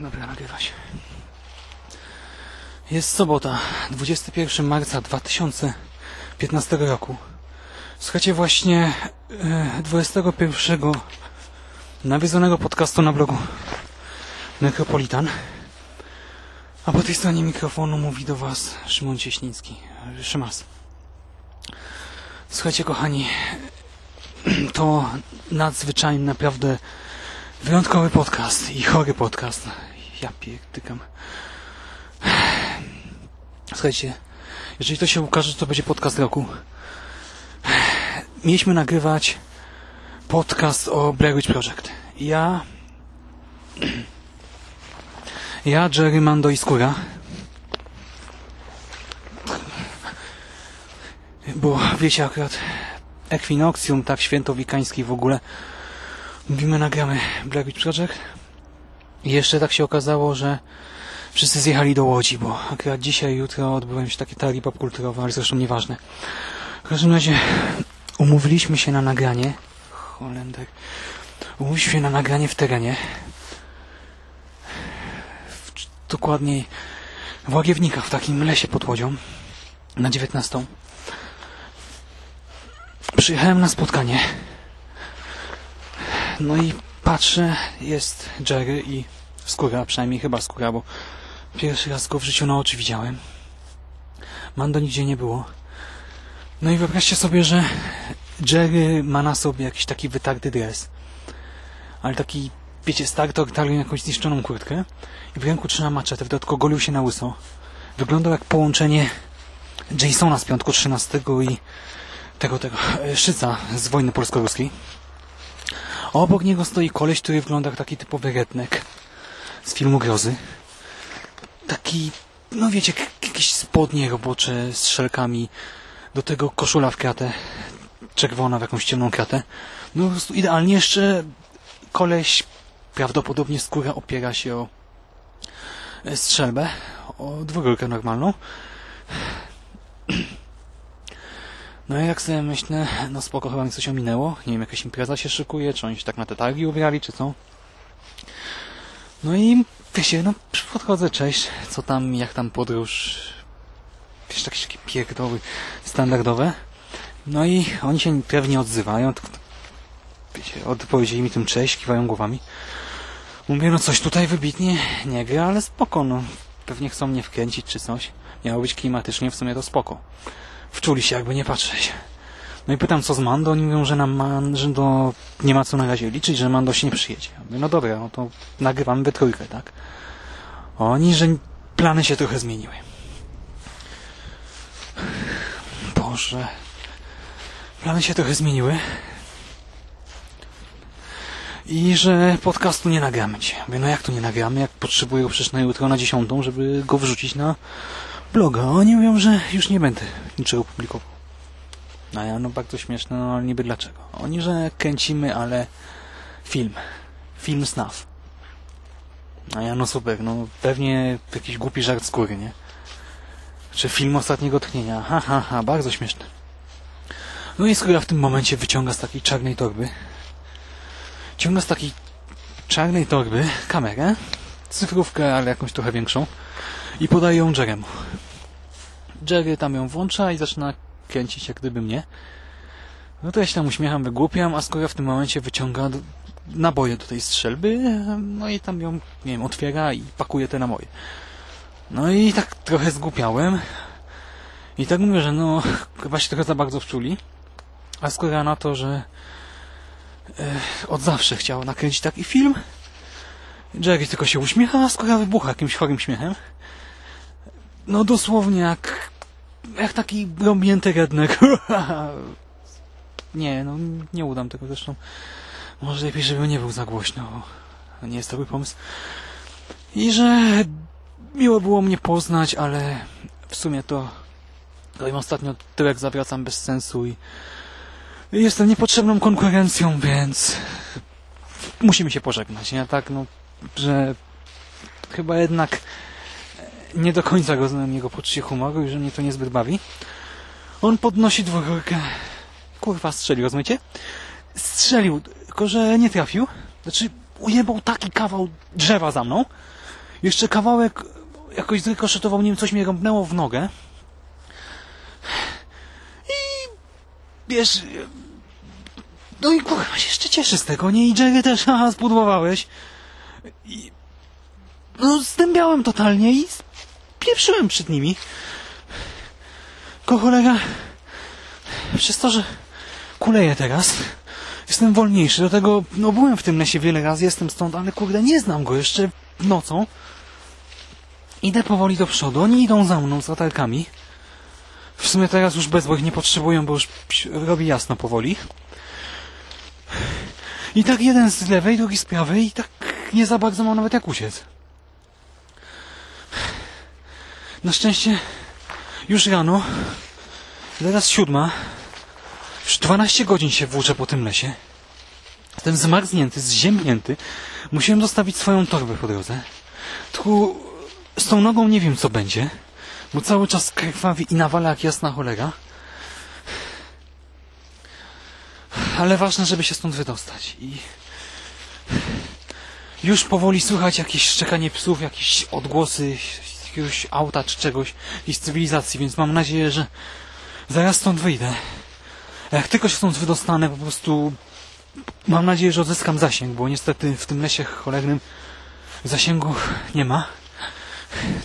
Dobra, nagrywać. Jest sobota, 21 marca 2015 roku. Słuchajcie właśnie e, 21 nawiedzonego podcastu na blogu Necropolitan. A po tej stronie mikrofonu mówi do Was Szymon Cieśnicki. Szymas. Słuchajcie kochani, to nadzwyczajny, naprawdę wyjątkowy podcast i chory podcast. Ja pierdykam. Słuchajcie, jeżeli to się ukaże, to będzie podcast roku. Mieliśmy nagrywać podcast o Blair Project. Ja... Ja, Jerry, Mando i Skóra. Bo wiecie, akurat Ekwinokcjum, tak święto wikański w ogóle. Mówimy, nagramy Blair Witch Project. I jeszcze tak się okazało, że wszyscy zjechali do Łodzi, bo akurat dzisiaj, jutro odbywają się takie targi popkulturowe, ale zresztą nieważne. W każdym razie umówiliśmy się na nagranie. Holender. Umówiliśmy się na nagranie w terenie. W, dokładniej w Łagiewnikach, w takim lesie pod Łodzią. Na 19. Przyjechałem na spotkanie. No i patrzę, jest Jerry i skóra, przynajmniej chyba skóra, bo pierwszy raz go w życiu na oczy widziałem. Mando nigdzie nie było. No i wyobraźcie sobie, że Jerry ma na sobie jakiś taki wytarty dres. Ale taki, wiecie, stary to jakąś zniszczoną kurtkę i w ręku trzyma maczetę, w dodatku golił się na łyso. Wyglądał jak połączenie Jasona z piątku 13 i tego, tego, Szyca z wojny polsko-ruskiej. Obok niego stoi koleś, który wygląda jak taki typowy redneck z filmu Grozy. Taki, no wiecie, jakieś spodnie robocze z szelkami, do tego koszula w kratę, czerwona w jakąś ciemną kratę. No po prostu idealnie jeszcze koleś, prawdopodobnie skóra opiera się o strzelbę, o dwugórkę normalną. No i jak sobie myślę, no spoko, chyba mi coś ominęło. Nie wiem, jakaś impreza się szykuje, czy oni się tak na te targi ubrali, czy co. No i wiecie, no podchodzę, cześć, co tam, jak tam podróż. Wiesz, takie, takie pierdoły standardowe. No i oni się pewnie odzywają. To, wiecie, odpowiedzieli mi tym cześć, kiwają głowami. Mówię, no coś tutaj wybitnie nie gra, ale spoko, no. Pewnie chcą mnie wkręcić czy coś. Miało być klimatycznie, w sumie to spoko wczuli się, jakby nie patrzeć. No i pytam, co z Mando? Oni mówią, że, to nie ma co na razie liczyć, że Mando się nie przyjedzie. Mówię, no dobra, no to nagrywamy we trójkę, tak? Oni, że plany się trochę zmieniły. Boże. Plany się trochę zmieniły. I że podcastu nie nagramy. Mówię, no jak tu nie nagramy, jak potrzebuję przecież na jutro na dziesiątą, żeby go wrzucić na bloga. Oni mówią, że już nie będę niczego publikował. A ja, no bardzo śmieszne, no ale niby dlaczego. Oni, że kręcimy, ale film. Film snaf. A ja, no super, no pewnie jakiś głupi żart z góry, nie? Czy film ostatniego tchnienia. Ha, ha, ha, bardzo śmieszne. No i skóra w tym momencie wyciąga z takiej czarnej torby. Ciąga z takiej czarnej torby kamerę, cyfrówkę, ale jakąś trochę większą i podaje ją Jeremu. Jerry tam ją włącza i zaczyna kręcić jak gdyby mnie. No to ja się tam uśmiecham, wygłupiam, a skoro w tym momencie wyciąga naboje do tej strzelby, no i tam ją, nie wiem, otwiera i pakuje te naboje. No i tak trochę zgłupiałem. I tak mówię, że no, chyba się trochę za bardzo wczuli. A skoro na to, że e, od zawsze chciał nakręcić taki film, Jerry tylko się uśmiecha, a skoro wybucha jakimś chorym śmiechem. No dosłownie jak, jak taki robięty redneck. nie, no nie udam tego zresztą. Może lepiej, żeby nie był za głośno. Nie jest dobry pomysł. I że miło było mnie poznać, ale w sumie to im ostatnio tyłek zawracam bez sensu i jestem niepotrzebną konkurencją, więc musimy się pożegnać, nie? Tak, no, że chyba jednak nie do końca rozumiem jego poczucie humoru i że mnie to niezbyt bawi. On podnosi dwururkę. Kurwa, strzelił, rozumiecie? Strzelił, tylko że nie trafił. Znaczy, ujebał taki kawał drzewa za mną, Jeszcze kawałek jakoś zrykoszetował, wiem, coś mnie rąbnęło w nogę. I wiesz, no i kurwa się jeszcze cieszę z tego, nie? I Jerry też, haha, spudłowałeś. I no zdębiałem totalnie i pieprzyłem przed nimi. Ko kolega, przez to, że kuleję teraz, jestem wolniejszy, do tego, no byłem w tym lesie wiele razy, jestem stąd, ale kurde, nie znam go jeszcze nocą. Idę powoli do przodu, oni idą za mną z latarkami. W sumie teraz już bezbłych nie potrzebują, bo już robi jasno powoli. I tak jeden z lewej, drugi z prawej i tak nie za bardzo mam nawet jak uciec. Na szczęście już rano, teraz siódma, już 12 godzin się włóczę po tym lesie. Jestem zmarznięty, zziębnięty. Musiałem zostawić swoją torbę po drodze. Tu z tą nogą nie wiem co będzie, bo cały czas krwawi i nawala jak jasna cholera. Ale ważne, żeby się stąd wydostać. I już powoli słychać jakieś szczekanie psów, jakieś odgłosy jakiegoś auta czy czegoś, jakiejś cywilizacji, więc mam nadzieję, że zaraz stąd wyjdę. A jak tylko się stąd wydostanę, po prostu mam nadzieję, że odzyskam zasięg, bo niestety w tym lesie cholernym zasięgu nie ma.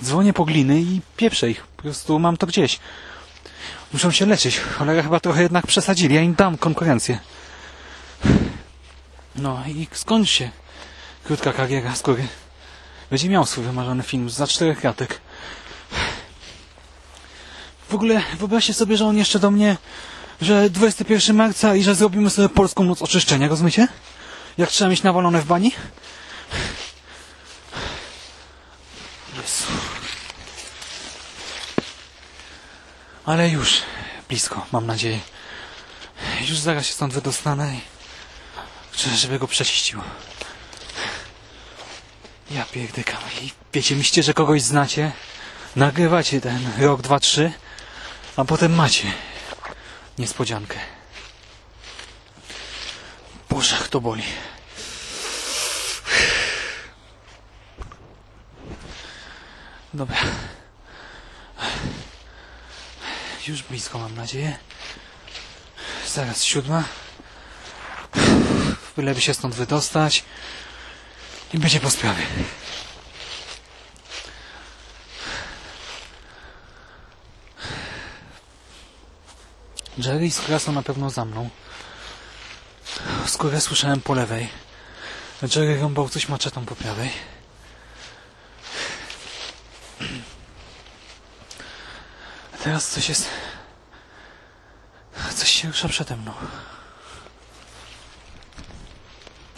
Dzwonię po gliny i pieprzę ich. Po prostu mam to gdzieś. Muszą się leczyć. Cholera chyba trochę jednak przesadzili. Ja im dam konkurencję. No i skończy się krótka kariera skóry. Będzie miał swój wymarzony film za czterech kratek. W ogóle wyobraźcie sobie, że on jeszcze do mnie, że 21 marca i że zrobimy sobie polską noc oczyszczenia, rozumiecie? Jak trzeba mieć nawalone w bani? Jezu. Ale już blisko, mam nadzieję. Już zaraz się stąd wydostanę i żeby go prześciściło. Ja pierdykam. I wiecie, myślicie, że kogoś znacie? Nagrywacie ten rok, dwa, trzy, a potem macie niespodziankę. Boże, to boli. Dobra. Już blisko, mam nadzieję. Zaraz siódma. Byleby się stąd wydostać. I będzie po sprawie. Jerry z są na pewno za mną. Skórę słyszałem po lewej. Jerry rąbał coś maczetą po prawej. Teraz coś jest... Coś się rusza przede mną.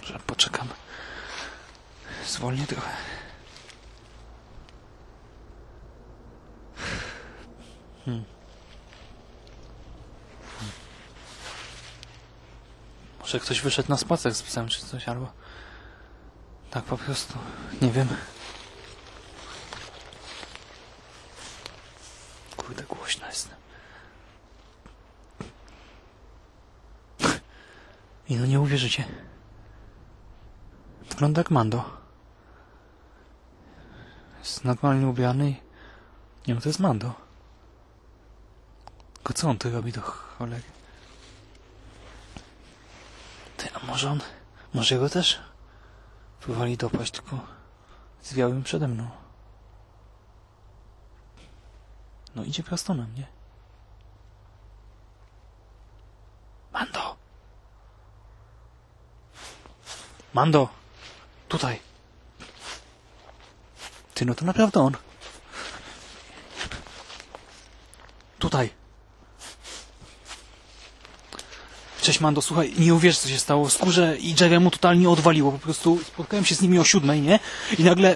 Może poczekam. Zwolnię trochę. Hmm. Może ktoś wyszedł na spacer z psem czy coś, albo tak po prostu. Nie wiem. Kurde, głośno jest. I no nie uwierzycie. Wygląda jak Mando. Jest normalnie ubrany. Nie wiem, to jest Mando. Tylko co on tu robi do cholery? Ty, a może on... Może go też? Próbowali dopaść, tylko zwiał im przede mną. No idzie prosto na mnie. Mando! Mando! Tutaj! Ty, no to naprawdę on. Tutaj. Cześć Mando, słuchaj, nie uwierz co się stało. Skórze i Jeremu totalnie odwaliło. Po prostu spotkałem się z nimi o siódmej, nie? I nagle